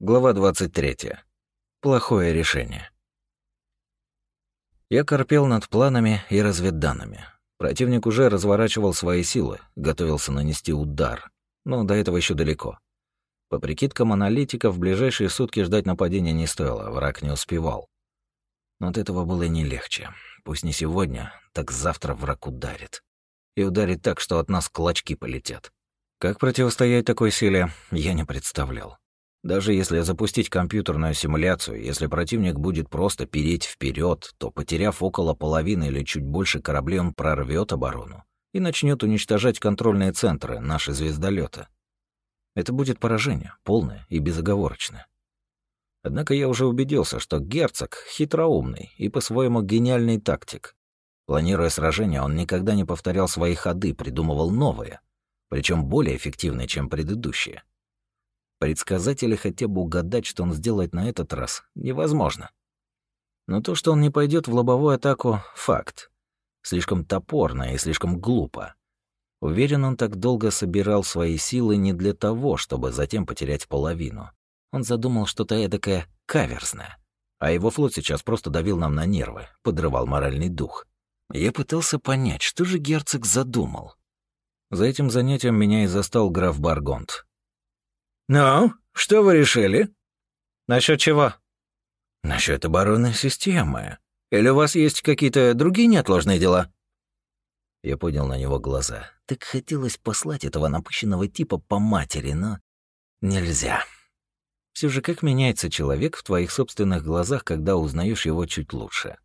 Глава 23. Плохое решение. Я корпел над планами и разведданными. Противник уже разворачивал свои силы, готовился нанести удар. Но до этого еще далеко. По прикидкам аналитиков, в ближайшие сутки ждать нападения не стоило, враг не успевал. Но от этого было не легче. Пусть не сегодня, так завтра враг ударит. И ударит так, что от нас клочки полетят. Как противостоять такой силе, я не представлял. Даже если запустить компьютерную симуляцию, если противник будет просто переть вперед, то, потеряв около половины или чуть больше кораблей, он прорвет оборону и начнет уничтожать контрольные центры наши звездолета. Это будет поражение, полное и безоговорочное. Однако я уже убедился, что герцог хитроумный и по-своему гениальный тактик. Планируя сражение, он никогда не повторял свои ходы, придумывал новые, причем более эффективные, чем предыдущие. Предсказать или хотя бы угадать, что он сделает на этот раз, невозможно. Но то, что он не пойдет в лобовую атаку — факт. Слишком топорно и слишком глупо. Уверен, он так долго собирал свои силы не для того, чтобы затем потерять половину. Он задумал что-то эдакое каверзное. А его флот сейчас просто давил нам на нервы, подрывал моральный дух. Я пытался понять, что же герцог задумал. За этим занятием меня и застал граф Баргонт. «Ну, что вы решили?» «Насчет чего?» «Насчет оборонной системы. Или у вас есть какие-то другие неотложные дела?» Я поднял на него глаза. Так хотелось послать этого напыщенного типа по матери, но нельзя. Все же как меняется человек в твоих собственных глазах, когда узнаешь его чуть лучше.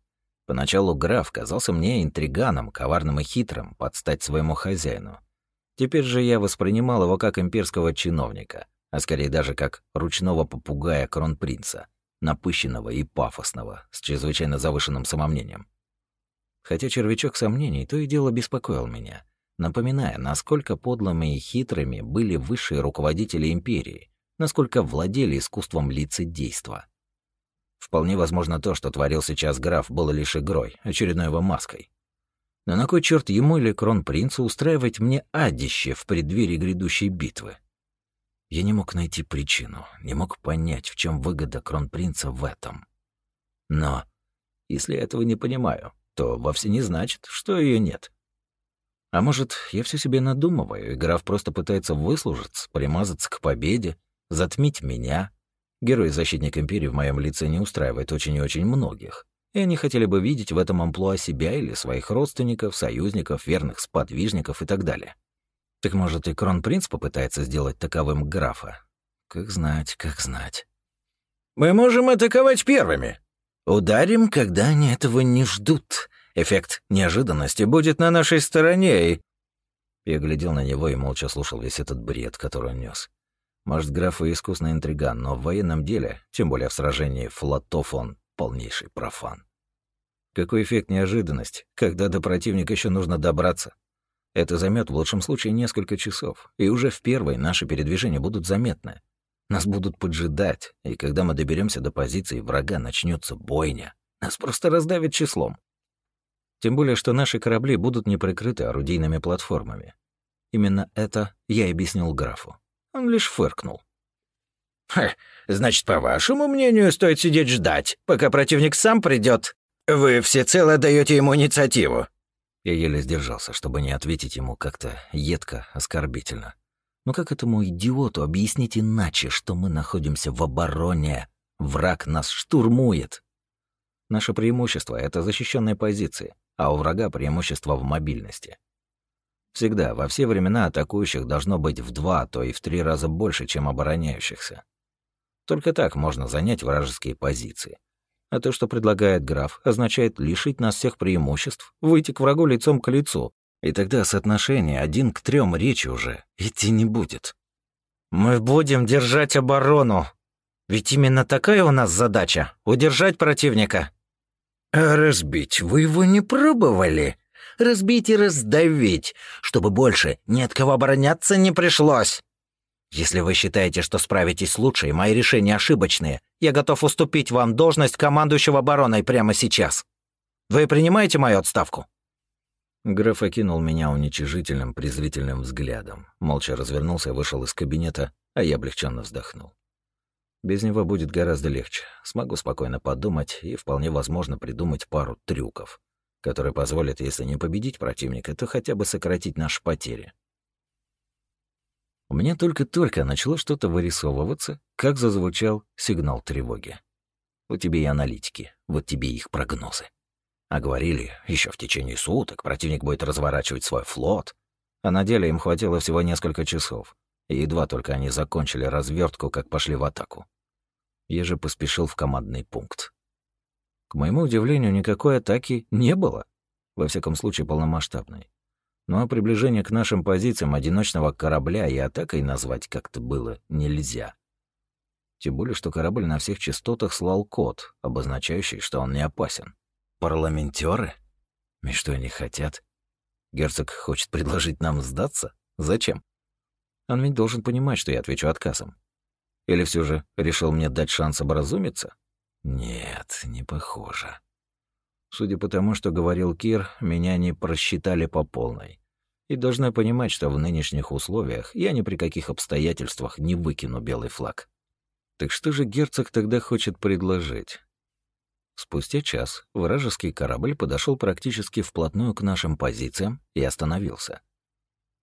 Поначалу граф казался мне интриганом, коварным и хитрым, подстать своему хозяину. Теперь же я воспринимал его как имперского чиновника, а скорее даже как ручного попугая кронпринца, напыщенного и пафосного, с чрезвычайно завышенным самомнением. Хотя червячок сомнений то и дело беспокоил меня, напоминая, насколько подлыми и хитрыми были высшие руководители империи, насколько владели искусством лицедейства. Вполне возможно то, что творил сейчас граф, было лишь игрой, очередной его маской. Но на кой черт ему или кронпринцу устраивать мне адище в преддверии грядущей битвы? Я не мог найти причину, не мог понять, в чем выгода кронпринца в этом. Но если я этого не понимаю, то вовсе не значит, что ее нет. А может, я все себе надумываю, и граф просто пытается выслужиться, примазаться к победе, затмить меня. Герой-защитник Империи в моем лице не устраивает очень и очень многих, и они хотели бы видеть в этом амплуа себя или своих родственников, союзников, верных сподвижников и так далее. Так может, и кронпринц попытается сделать таковым графа? Как знать, как знать. «Мы можем атаковать первыми!» «Ударим, когда они этого не ждут. Эффект неожиданности будет на нашей стороне, и...» Я глядел на него и молча слушал весь этот бред, который он нес. Может, граф и искусный интриган, но в военном деле, тем более в сражении флотов, он полнейший профан. Какой эффект неожиданность, когда до противника еще нужно добраться? Это займет в лучшем случае несколько часов, и уже в первой наши передвижения будут заметны. Нас будут поджидать, и когда мы доберемся до позиции врага, начнется бойня. Нас просто раздавят числом. Тем более, что наши корабли будут не прикрыты орудийными платформами. Именно это я объяснил графу. Он лишь фыркнул. «Ха, значит, по вашему мнению, стоит сидеть ждать, пока противник сам придет. Вы всецело даете ему инициативу. Я еле сдержался, чтобы не ответить ему как-то едко, оскорбительно. Но как этому идиоту объяснить иначе, что мы находимся в обороне? Враг нас штурмует. Наше преимущество — это защищенные позиции, а у врага преимущество в мобильности. Всегда, во все времена атакующих должно быть в два, а то и в три раза больше, чем обороняющихся. Только так можно занять вражеские позиции. А то, что предлагает граф, означает лишить нас всех преимуществ, выйти к врагу лицом к лицу. И тогда соотношение один к трем речи уже идти не будет. «Мы будем держать оборону. Ведь именно такая у нас задача — удержать противника». «А разбить вы его не пробовали? Разбить и раздавить, чтобы больше ни от кого обороняться не пришлось». Если вы считаете, что справитесь лучше, и мои решения ошибочные, я готов уступить вам должность командующего обороной прямо сейчас. Вы принимаете мою отставку?» Граф окинул меня уничижительным, презрительным взглядом, молча развернулся и вышел из кабинета, а я облегченно вздохнул. Без него будет гораздо легче. Смогу спокойно подумать и вполне возможно придумать пару трюков, которые позволят, если не победить противника, то хотя бы сократить наши потери. У меня только-только начало что-то вырисовываться, как зазвучал сигнал тревоги. Вот тебе и аналитики, вот тебе и их прогнозы. А говорили, еще в течение суток противник будет разворачивать свой флот, а на деле им хватило всего несколько часов, и едва только они закончили развертку, как пошли в атаку. Я же поспешил в командный пункт. К моему удивлению, никакой атаки не было, во всяком случае полномасштабной. Ну а приближение к нашим позициям одиночного корабля и атакой назвать как-то было нельзя. Тем более, что корабль на всех частотах слал код, обозначающий, что он не опасен. Парламентеры? И что они хотят? Герцог хочет предложить нам сдаться? Зачем? Он ведь должен понимать, что я отвечу отказом. Или все же решил мне дать шанс образумиться? Нет, не похоже. Судя по тому, что говорил Кир, меня не просчитали по полной. И должна понимать, что в нынешних условиях я ни при каких обстоятельствах не выкину белый флаг. Так что же герцог тогда хочет предложить? Спустя час вражеский корабль подошел практически вплотную к нашим позициям и остановился.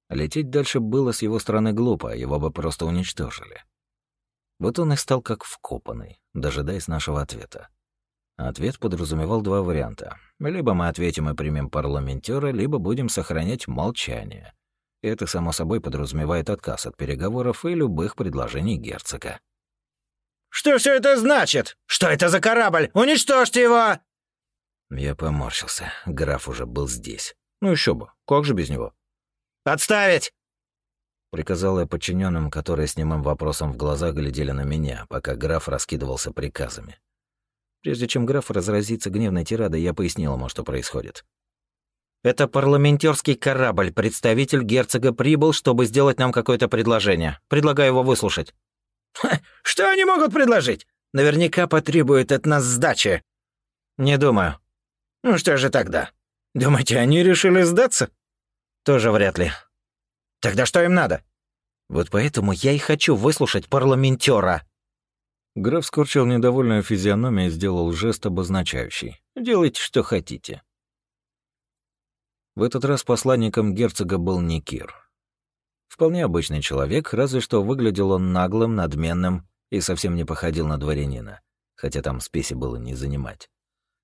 Лететь дальше было с его стороны глупо, его бы просто уничтожили. Вот он и стал как вкопанный, дожидаясь нашего ответа. Ответ подразумевал два варианта. Либо мы ответим и примем парламентера, либо будем сохранять молчание. Это, само собой, подразумевает отказ от переговоров и любых предложений герцога. Что все это значит? Что это за корабль? Уничтожьте его!» Я поморщился. Граф уже был здесь. Ну еще бы, как же без него? «Отставить!» Приказал я подчиненным, которые с немым вопросом в глазах глядели на меня, пока граф раскидывался приказами. Прежде чем граф разразится гневной тирадой, я пояснил ему, что происходит. «Это парламентерский корабль. Представитель герцога прибыл, чтобы сделать нам какое-то предложение. Предлагаю его выслушать». «Что они могут предложить? Наверняка потребуют от нас сдачи». «Не думаю». «Ну что же тогда? Думаете, они решили сдаться?» «Тоже вряд ли». «Тогда что им надо?» «Вот поэтому я и хочу выслушать парламентера». Граф скорчил недовольную физиономию и сделал жест обозначающий. «Делайте, что хотите». В этот раз посланником герцога был не Кир. Вполне обычный человек, разве что выглядел он наглым, надменным и совсем не походил на дворянина, хотя там спеси было не занимать.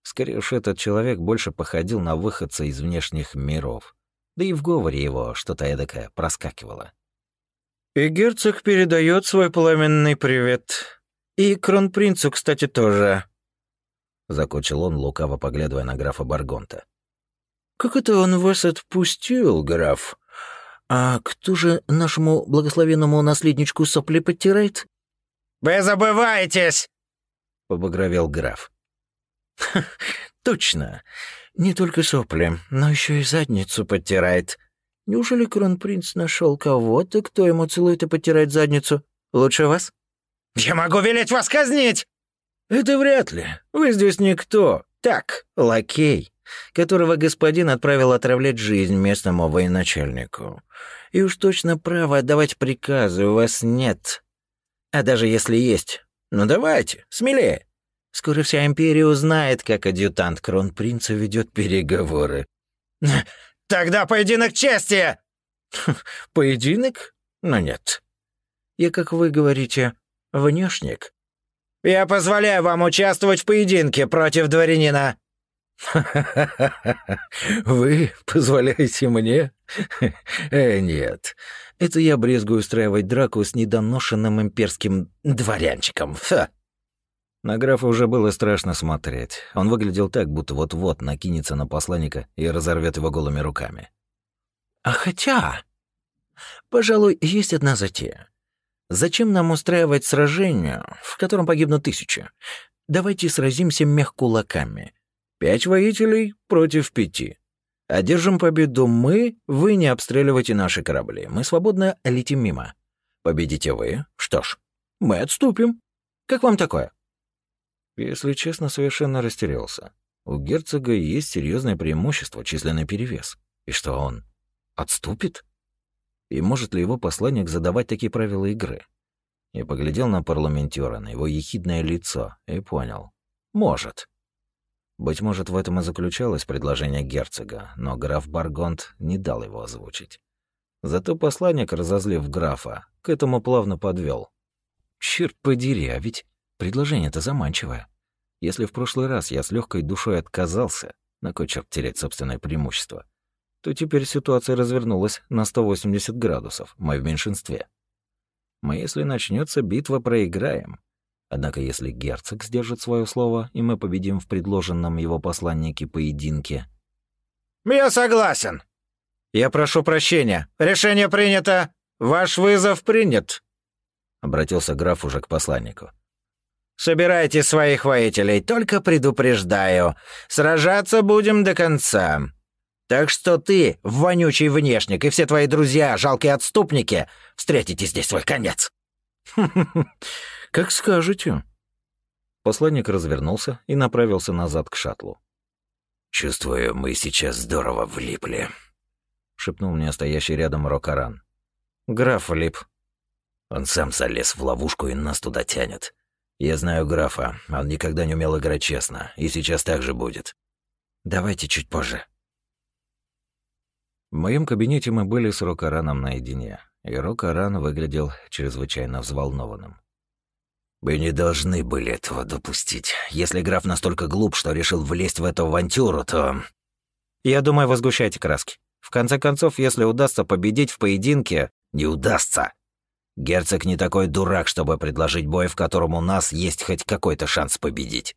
Скорее уж этот человек больше походил на выходца из внешних миров, да и в говоре его что-то эдакое проскакивало. «И герцог передает свой пламенный привет. И кронпринцу, кстати, тоже», — закончил он, лукаво поглядывая на графа Баргонта. «Как это он вас отпустил, граф? «А кто же нашему благословенному наследничку сопли подтирает?» «Вы забываетесь!» — побагровел граф. «Точно. Не только сопли, но еще и задницу подтирает. Неужели кронпринц нашел кого-то, кто ему целует и подтирает задницу? Лучше вас?» «Я могу велеть вас казнить!» «Это вряд ли. Вы здесь никто. Так, лакей которого господин отправил отравлять жизнь местному военачальнику. И уж точно права отдавать приказы у вас нет. А даже если есть, ну давайте, смелее. Скоро вся империя узнает, как адъютант кронпринца ведет переговоры. Тогда поединок чести! Поединок? Ну нет. Я, как вы говорите, внешник. Я позволяю вам участвовать в поединке против дворянина. Вы позволяете мне? Э, нет. Это я брезгую устраивать драку с недоношенным имперским дворянчиком. Ха. На графа уже было страшно смотреть. Он выглядел так, будто вот-вот накинется на посланника и разорвет его голыми руками. А хотя... Пожалуй, есть одна затея. Зачем нам устраивать сражение, в котором погибнут тысячи? Давайте сразимся мягкулаками. Пять воителей против пяти. Одержим победу мы, вы не обстреливайте наши корабли. Мы свободно летим мимо. Победите вы, что ж, мы отступим. Как вам такое? Если честно, совершенно растерялся. У герцога есть серьезное преимущество, численный перевес. И что он отступит? И может ли его посланник задавать такие правила игры? Я поглядел на парламентера, на его ехидное лицо, и понял. Может. Быть может, в этом и заключалось предложение герцога, но граф Баргонт не дал его озвучить. Зато посланник, разозлив графа, к этому плавно подвел. Черт подери, а ведь предложение-то заманчивое. Если в прошлый раз я с легкой душой отказался, на кой черт терять собственное преимущество, то теперь ситуация развернулась на 180 градусов, мы в меньшинстве. Мы, если начнется битва, проиграем. Однако если герцог сдержит свое слово, и мы победим в предложенном его посланнике поединке... «Я согласен. Я прошу прощения. Решение принято. Ваш вызов принят», — обратился граф уже к посланнику. «Собирайте своих воителей, только предупреждаю. Сражаться будем до конца. Так что ты, вонючий внешник, и все твои друзья, жалкие отступники, встретите здесь свой конец». «Как скажете». Посланник развернулся и направился назад к шаттлу. «Чувствую, мы сейчас здорово влипли», — шепнул мне стоящий рядом Рокаран. «Граф влип». «Он сам залез в ловушку и нас туда тянет. Я знаю графа, он никогда не умел играть честно, и сейчас так же будет. Давайте чуть позже». В моем кабинете мы были с Рокараном наедине, и Рокаран выглядел чрезвычайно взволнованным. «Вы не должны были этого допустить. Если граф настолько глуп, что решил влезть в эту авантюру, то...» «Я думаю, вы сгущаете краски. В конце концов, если удастся победить в поединке...» «Не удастся. Герцог не такой дурак, чтобы предложить бой, в котором у нас есть хоть какой-то шанс победить».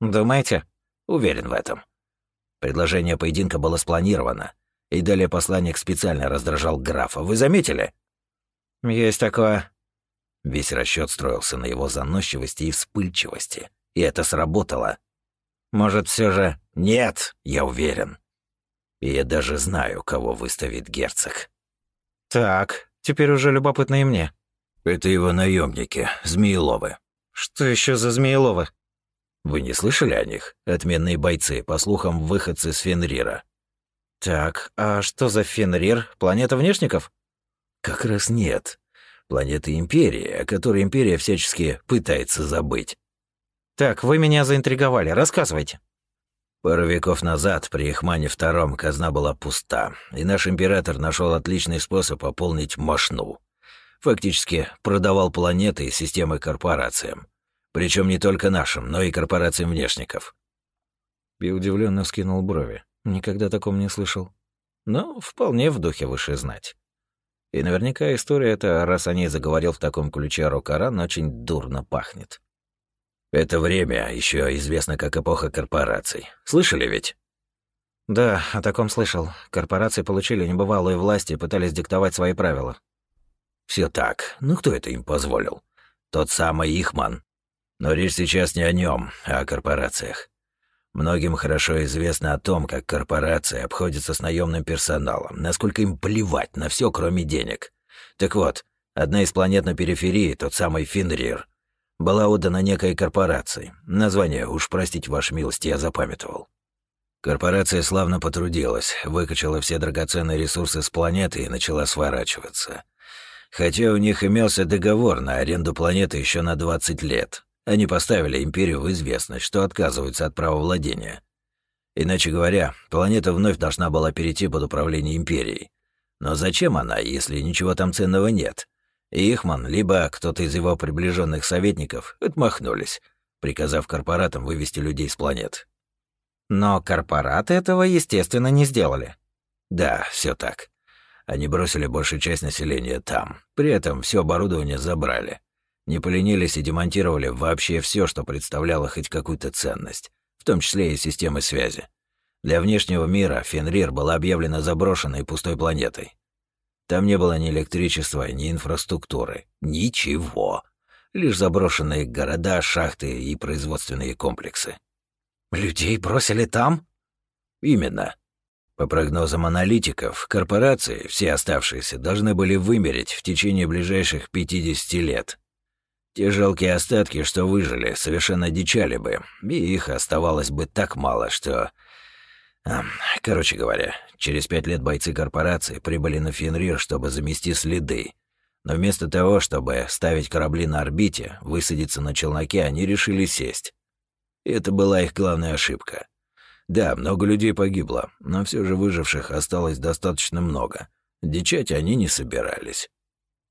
«Думаете?» «Уверен в этом. Предложение поединка было спланировано. И далее посланник специально раздражал графа. Вы заметили? Есть такое. Весь расчет строился на его заносчивости и вспыльчивости. И это сработало. Может, все же... Нет, я уверен. И я даже знаю, кого выставит герцог. Так, теперь уже любопытно и мне. Это его наемники, Змееловы. Что еще за Змееловы? Вы не слышали о них? Отменные бойцы, по слухам, выходцы с Фенрира. Так, а что за Фенрир? Планета внешников? Как раз нет. Планета Империи, о которой Империя всячески пытается забыть. Так, вы меня заинтриговали, рассказывайте. Пару веков назад при Ихмане II казна была пуста, и наш император нашел отличный способ пополнить мошну. Фактически продавал планеты и системы корпорациям. Причем не только нашим, но и корпорациям внешников. И удивленно вскинул брови. Никогда таком не слышал. Но вполне в духе высшей знать. И наверняка история эта, раз о ней заговорил в таком ключе Рокаран, очень дурно пахнет. Это время еще известно как эпоха корпораций. Слышали ведь? Да, о таком слышал. Корпорации получили небывалую власть и пытались диктовать свои правила. Все так. Ну кто это им позволил? Тот самый Ихман. Но речь сейчас не о нем, а о корпорациях. Многим хорошо известно о том, как корпорации обходятся с наемным персоналом, насколько им плевать на все, кроме денег. Так вот, одна из планет на периферии, тот самый Финрир, была отдана некой корпорации. Название, уж простите, ваша милость, я запамятовал. Корпорация славно потрудилась, выкачала все драгоценные ресурсы с планеты и начала сворачиваться. Хотя у них имелся договор на аренду планеты еще на 20 лет, они поставили империю в известность, что отказываются от права владения. Иначе говоря, планета вновь должна была перейти под управление империей. Но зачем она, если ничего там ценного нет? И Ихман, либо кто-то из его приближенных советников отмахнулись, приказав корпоратам вывести людей с планет. Но корпораты этого, естественно, не сделали. Да, все так. Они бросили большую часть населения там. При этом все оборудование забрали. Не поленились и демонтировали вообще все, что представляло хоть какую-то ценность, в том числе и системы связи. Для внешнего мира Фенрир была объявлена заброшенной пустой планетой. Там не было ни электричества, ни инфраструктуры. Ничего. Лишь заброшенные города, шахты и производственные комплексы. «Людей бросили там?» «Именно. По прогнозам аналитиков, корпорации, все оставшиеся, должны были вымереть в течение ближайших 50 лет. Те жалкие остатки, что выжили, совершенно дичали бы, и их оставалось бы так мало, что... Короче говоря, через пять лет бойцы корпорации прибыли на Фенрир, чтобы замести следы, Но вместо того, чтобы ставить корабли на орбите, высадиться на челноке, они решили сесть. И это была их главная ошибка. Да, много людей погибло, но все же выживших осталось достаточно много. Дичать они не собирались.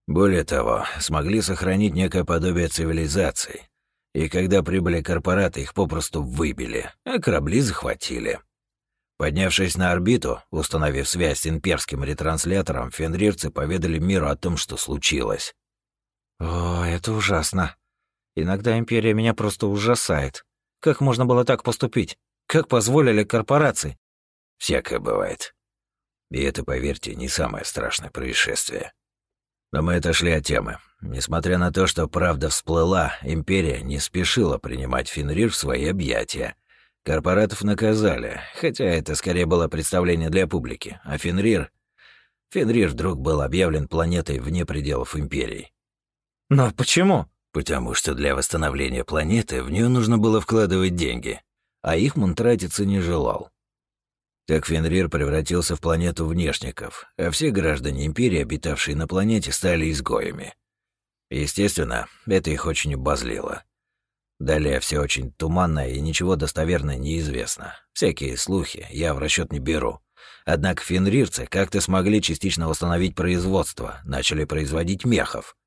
Более того, смогли сохранить некое подобие цивилизации. И когда прибыли корпораты, их попросту выбили, а корабли захватили. Поднявшись на орбиту, установив связь с имперским ретранслятором, фенрирцы поведали миру о том, что случилось. «О, это ужасно. Иногда Империя меня просто ужасает. Как можно было так поступить? Как позволили корпорации?» «Всякое бывает. И это, поверьте, не самое страшное происшествие. Но мы отошли от темы. Несмотря на то, что правда всплыла, Империя не спешила принимать Фенрир в свои объятия — Корпоратов наказали, хотя это скорее было представление для публики, а Фенрир... Фенрир вдруг был объявлен планетой вне пределов Империи. Но почему? Потому что для восстановления планеты в нее нужно было вкладывать деньги, а их он тратиться не желал. Так Фенрир превратился в планету внешников, а все граждане Империи, обитавшие на планете, стали изгоями. Естественно, это их очень обозлило. Далее все очень туманно и ничего достоверно неизвестно. Всякие слухи я в расчет не беру. Однако фенрирцы как-то смогли частично восстановить производство, начали производить мехов.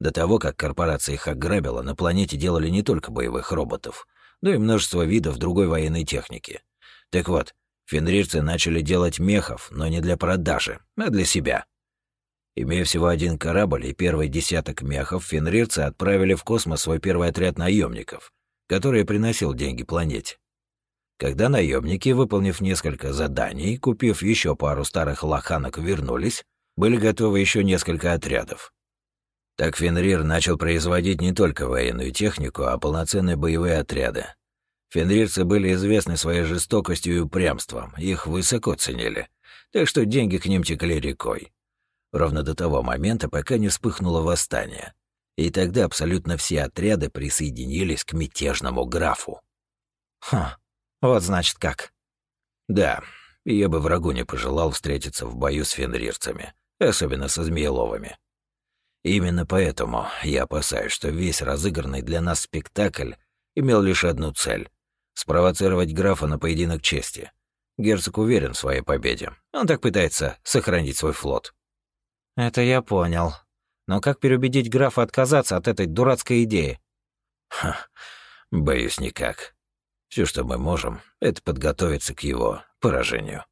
До того, как корпорация их ограбила, на планете делали не только боевых роботов, но и множество видов другой военной техники. Так вот, фенрирцы начали делать мехов, но не для продажи, а для себя. Имея всего один корабль и первый десяток мехов, фенрирцы отправили в космос свой первый отряд наемников, который приносил деньги планете. Когда наемники, выполнив несколько заданий, купив еще пару старых лоханок, вернулись, были готовы еще несколько отрядов. Так Фенрир начал производить не только военную технику, а полноценные боевые отряды. Фенрирцы были известны своей жестокостью и упрямством, их высоко ценили, так что деньги к ним текли рекой ровно до того момента, пока не вспыхнуло восстание. И тогда абсолютно все отряды присоединились к мятежному графу. Ха, вот значит как. Да, я бы врагу не пожелал встретиться в бою с фенрирцами, особенно со змееловыми. Именно поэтому я опасаюсь, что весь разыгранный для нас спектакль имел лишь одну цель — спровоцировать графа на поединок чести. Герцог уверен в своей победе. Он так пытается сохранить свой флот. Это я понял. Но как переубедить графа отказаться от этой дурацкой идеи? Ха, боюсь никак. Все, что мы можем, это подготовиться к его поражению.